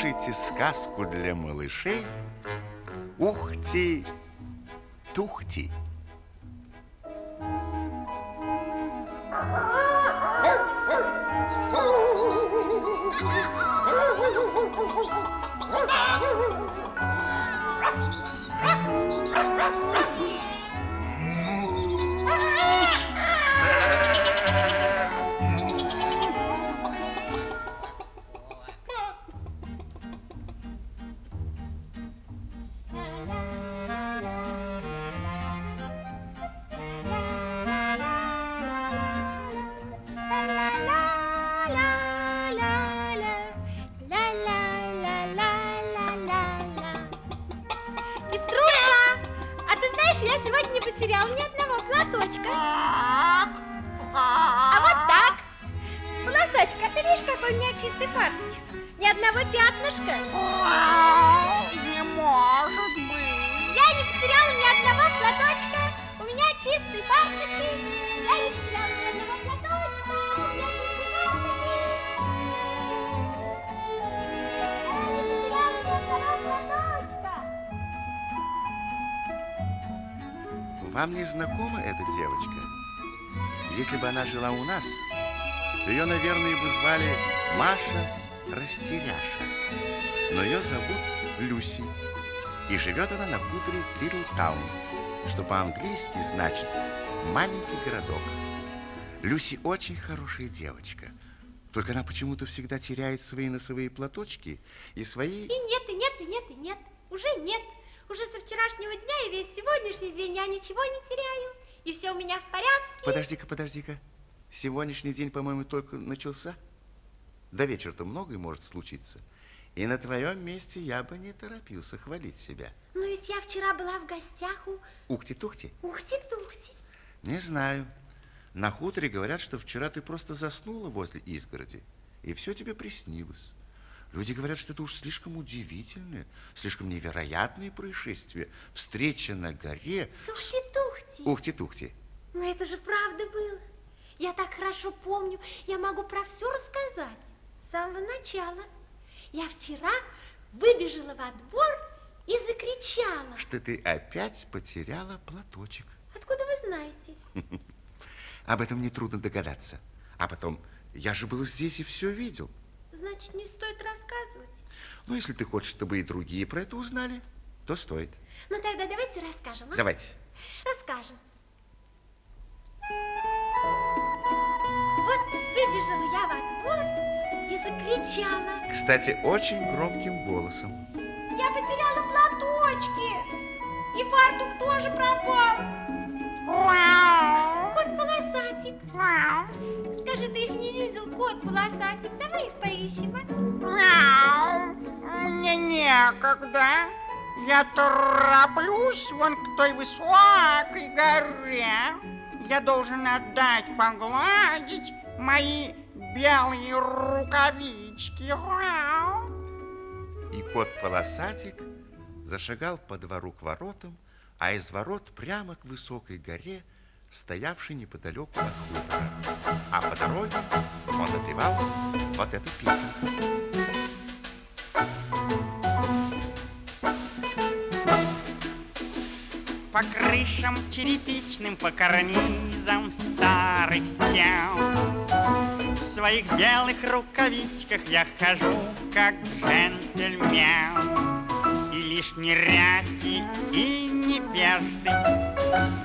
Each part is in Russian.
Слушайте сказку для малышей Ухти, тухти. Пеструшка, знаешь, я сегодня не потерял ни одного платочка. А вот так. Полосатик, а ты видишь, какой у меня чистый фарточек? Ни одного пятнышка. Не может быть. Я не потеряла ни одного платочка. У меня чистый фарточек. Вам не знакома эта девочка? Если бы она жила у нас, то ее, наверное, бы звали Маша Растеряша. Но ее зовут Люси. И живет она на хуторе Литл Таун, что по-английски значит «маленький городок». Люси очень хорошая девочка. Только она почему-то всегда теряет свои носовые платочки и свои... И нет, и нет, и нет, и нет. Уже нет. Уже со вчерашнего дня и весь сегодняшний день я ничего не теряю. И все у меня в порядке. Подожди-ка, подожди-ка. Сегодняшний день, по-моему, только начался. До вечера-то многое может случиться. И на твоем месте я бы не торопился хвалить себя. Но ведь я вчера была в гостях у Ухти-тухти. Ухти-Тухти. Не знаю. На хуторе говорят, что вчера ты просто заснула возле изгороди, и все тебе приснилось. Люди говорят, что это уж слишком удивительное, слишком невероятное происшествие. Встреча на горе С Ухти-Тухти. Ухти-тухти. Но это же правда было. Я так хорошо помню. Я могу про все рассказать. С самого начала. Я вчера выбежала во двор и закричала. Что ты опять потеряла платочек. Откуда вы знаете? Об этом нетрудно догадаться. А потом, я же был здесь и все видел. Значит, не стоит рассказывать. Ну, если ты хочешь, чтобы и другие про это узнали, то стоит. Ну тогда давайте расскажем, а? Давайте. Расскажем. Вот выбежала я во двор и закричала. Кстати, очень громким голосом. Я потеряла платочки. И фартук тоже пропал. Кот полосатик. Скажи, ты их не видел, кот полосатик? Давай их поищем, а? Мне некогда. Я тороплюсь вон к той высокой горе. Я должен отдать, погладить мои белые рукавички. И кот-полосатик зашагал по двору к воротам, а из ворот прямо к высокой горе, стоявшей неподалеку от хутора. А по дороге он напевал вот эту песенку. По крышам черепичным, по карнизам старых стен В своих белых рукавичках я хожу, как джентльмен И лишь неряхи и невежды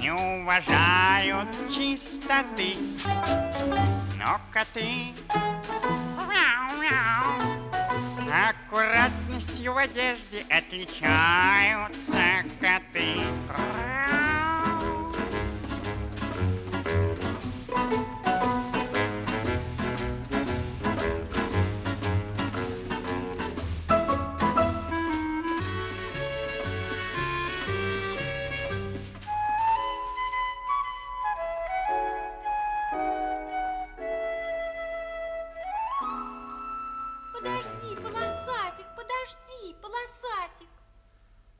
не уважают чистоты. Но коты Аккуратностью в одежде отличаются коты.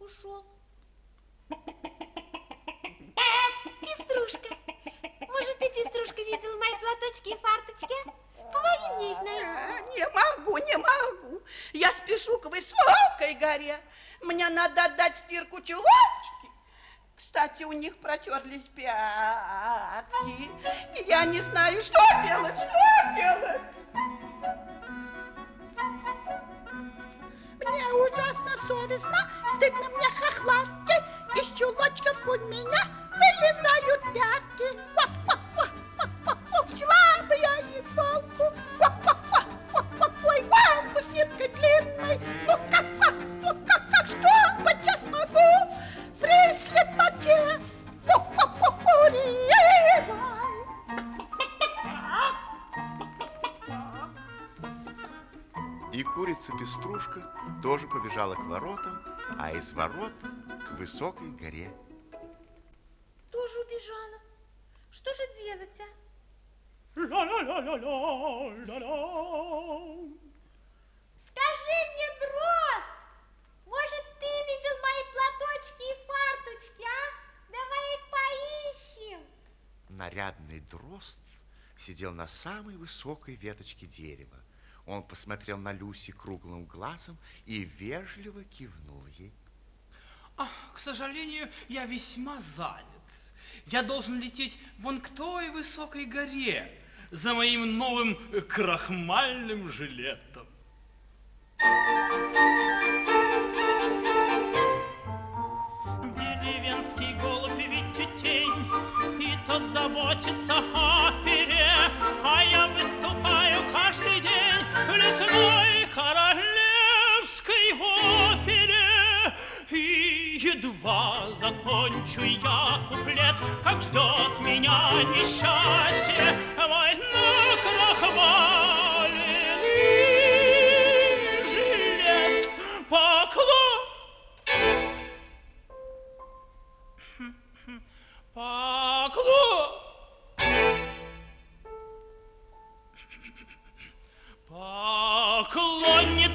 Ушел. Пеструшка, может, ты, Пеструшка, видела мои платочки и фарточки? Помоги мне их найти. Не могу, не могу. Я спешу к высокой горе. Мне надо отдать стирку чулочки. Кстати, у них протерлись пятки. И я не знаю, что делать, что делать. Ужасно совестно, стыдно мне хохлатки. Из чулочков у меня вылезают пятки. Взяла курица-пеструшка тоже побежала к воротам, а из ворот к высокой горе. Тоже убежала. Что же делать, а? Скажи мне, Дрозд, может, ты видел мои платочки и фарточки, а? Давай их поищем. Нарядный дрозд сидел на самой высокой веточке дерева. Он посмотрел на Люси круглым глазом и вежливо кивнул ей. Ах, к сожалению, я весьма занят. Я должен лететь вон к той высокой горе за моим новым э, крахмальным жилетом. Деревенский голубь ведь тень, и тот заботится о пере, в лесной королевской опере. И едва закончу я куплет, как ждет меня несчастье,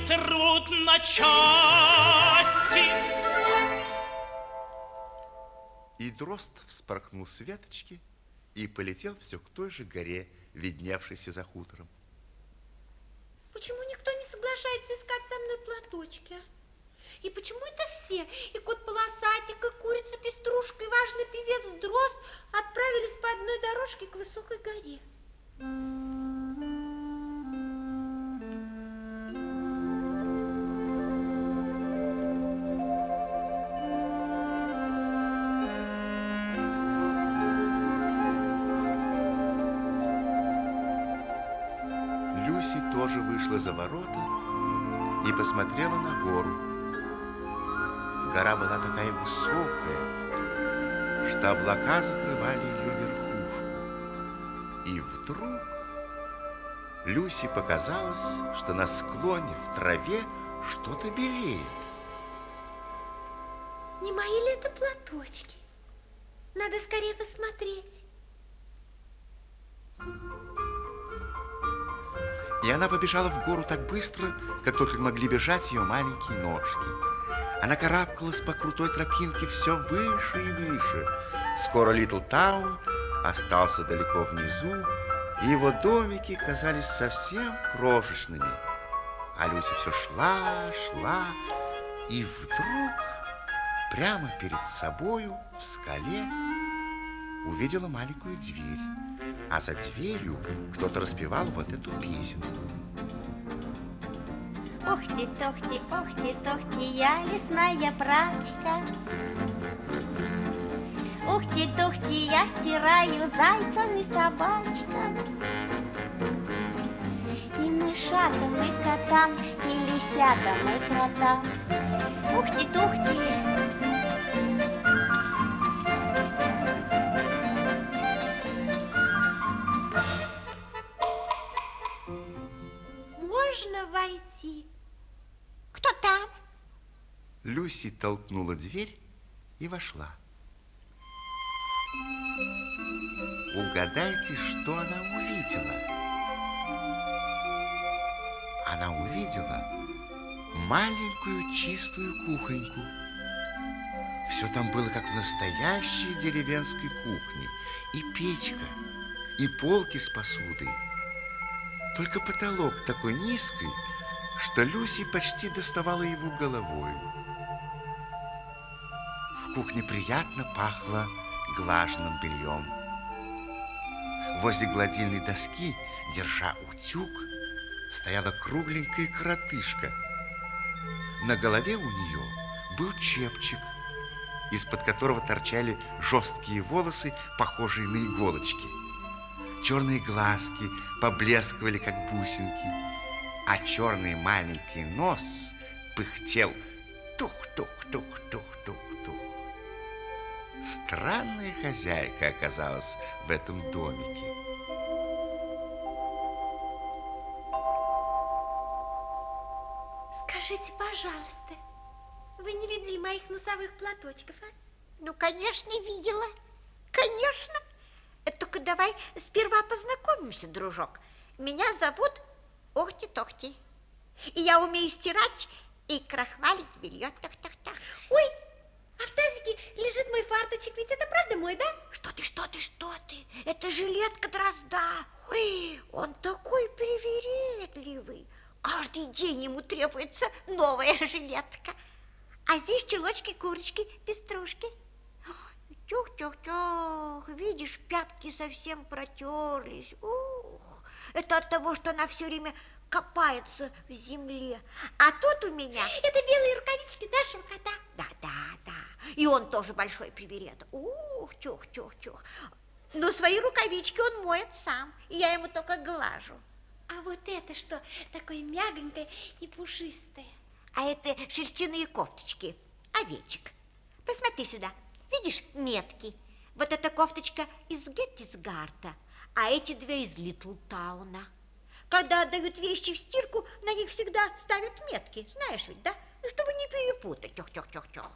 Поклонницы рвут на части. И дрозд вспорхнул с веточки и полетел все к той же горе, видневшейся за хутором. Почему никто не соглашается искать со мной платочки? а? И почему это все, и кот полосатик, и курица пеструшка, и важный певец дрозд отправились по одной дорожке к высокой горе? Тоже вышла за ворота и посмотрела на гору. Гора была такая высокая, что облака закрывали ее верхушку. И вдруг Люси показалось, что на склоне в траве что-то белеет. Не мои ли это платочки? Надо скорее посмотреть. И она побежала в гору так быстро, как только могли бежать ее маленькие ножки. Она карабкалась по крутой тропинке все выше и выше. Скоро Литл Таун остался далеко внизу, и его домики казались совсем крошечными. А Люся все шла, шла, и вдруг прямо перед собою в скале увидела маленькую дверь, а за дверью кто-то распевал вот эту песенку. Ухти-тохти, ухти-тохти, я лесная прачка. Ухти-тухти, я стираю зайцам и собачкам. И мышатам, и котам, и лисятам, и кротам. Ухти-тухти, Можно Люси толкнула дверь и вошла. Угадайте, что она увидела? Она увидела маленькую чистую кухоньку. Все там было как в настоящей деревенской кухне. И печка, и полки с посудой. Только потолок такой низкий, что Люси почти доставала его головой. Кухне приятно пахло глаженным бельем. Возле гладильной доски, держа утюг, стояла кругленькая коротышка. На голове у нее был чепчик, из-под которого торчали жесткие волосы, похожие на иголочки. Черные глазки поблескивали, как бусинки, а черный маленький нос пыхтел тух-тух-тух-тух-тух-тух. Странная хозяйка оказалась в этом домике. Скажите, пожалуйста, вы не видели моих носовых платочков, а? Ну, конечно, видела. Конечно. Э, Только давай сперва познакомимся, дружок. Меня зовут Охти-Тохти. И я умею стирать и крахмалить белье. Тах-тах-тах. Ой, а в тазике лежит мой фарточек, ведь это правда мой, да? Что ты, что ты, что ты? Это жилетка дрозда. Ой, он такой привередливый. Каждый день ему требуется новая жилетка. А здесь чулочки, курочки, пеструшки. Тюх-тюх-тюх, видишь, пятки совсем протерлись. Ух, это от того, что она все время копается в земле. А тут у меня... Это белые рукавички нашего кота. Да, да, да. И он тоже большой привереда. Ух, тюх, тюх, тюх. Но свои рукавички он моет сам. И я ему только глажу. А вот это что, такое мягонькое и пушистое? А это шерстяные кофточки, овечек. Посмотри сюда. Видишь метки? Вот эта кофточка из Геттисгарта, а эти две из Литлтауна. Когда отдают вещи в стирку, на них всегда ставят метки. Знаешь ведь, да? Ну, чтобы не перепутать. Тёх-тёх-тёх-тёх.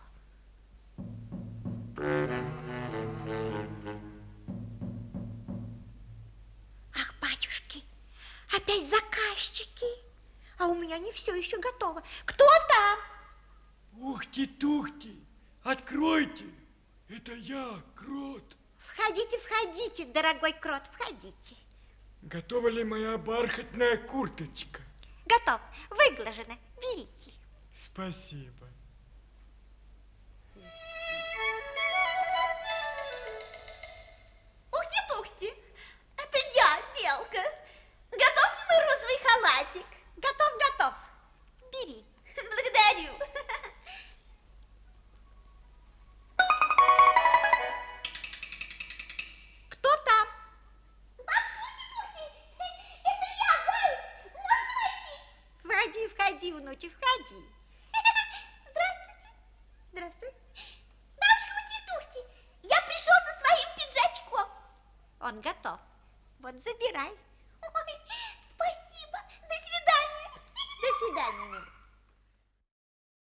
Ах, батюшки, опять заказчики. А у меня не все еще готово. Кто там? Ухти-тухти, откройте! Это я, Крот. Входите, входите, дорогой крот, входите. Готова ли моя бархатная курточка? Готов, выглажено, берите. Спасибо. Внучек, входи. Здравствуйте. Здравствуй. Бабушка Ухти-тухти, я пришел за своим пиджачком. Он готов. Вот забирай.